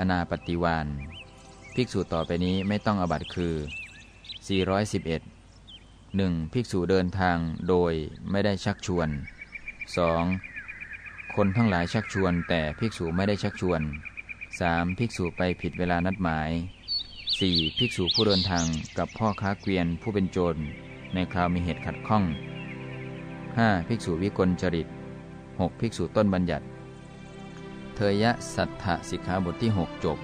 อนาปฏิวานภิกษุต่อไปนี้ไม่ต้องอบัตคือ 411 1. ภิกษุเดินทางโดยไม่ได้ชักชวน 2. คนทั้งหลายชักชวน แต่ภิกษุไม่ได้ชักชวน 3. ภิกษุไปผิดเวลานัดหมาย 4. ภิกษุผู้เดินทางกับพ่อค้าเกวียนผู้เป็นโจร ในคราวมีเหตุขัดข้อง 5. ภิกษุวิกลจริต 6. ภิกษุต้นบัญญัติ เทยะสัทธสิกขาบทที่ 6 จบ